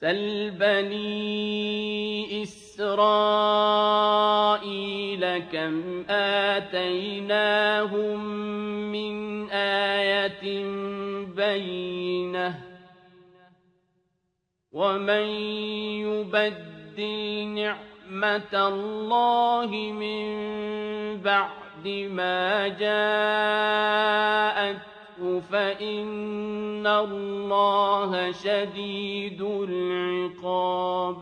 سل بني إسرائيل كم آتيناهم من آية بينة ومن يبدل نعمة الله من بعد ما جاءت فإن الله شديد العقاب.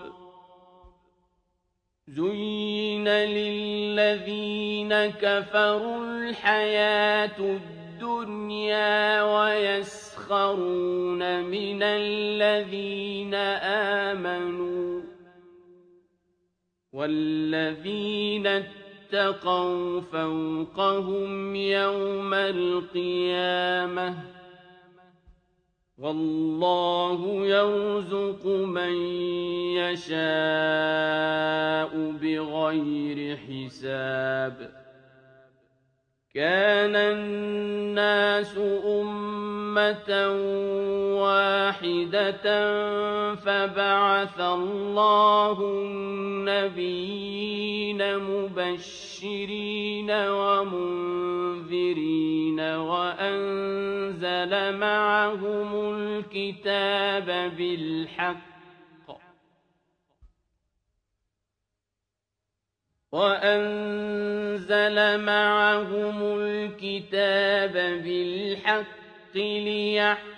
زين للذين كفروا الحياة الدنيا ويسخرون من الذين آمنوا والذين فوقهم يوم القيامة. والله يرزق من يشاء بغير حساب. كان الناس أمة واحدة فبعث الله النبيين مبشرين ومنذرين وأنزل معهم الكتاب بالحق وأنزل معهم الكتاب بالحق ليحكم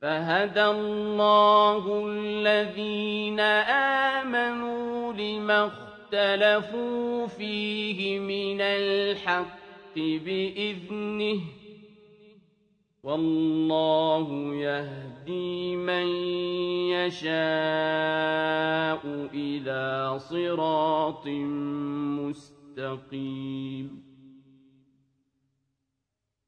فهدى الله الذين آمنوا لما اختلفوا فيه من الحق بإذنه والله يهدي من يشاء إلى صراط مستقيم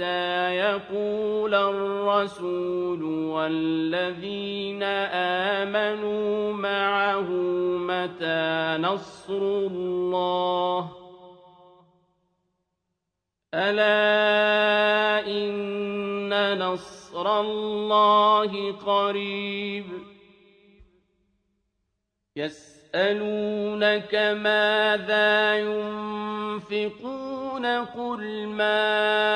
يقول الرسول والذين آمنوا معه متى نصر الله ألا إن نصر الله قريب يسألونك ماذا ينفقون قل ما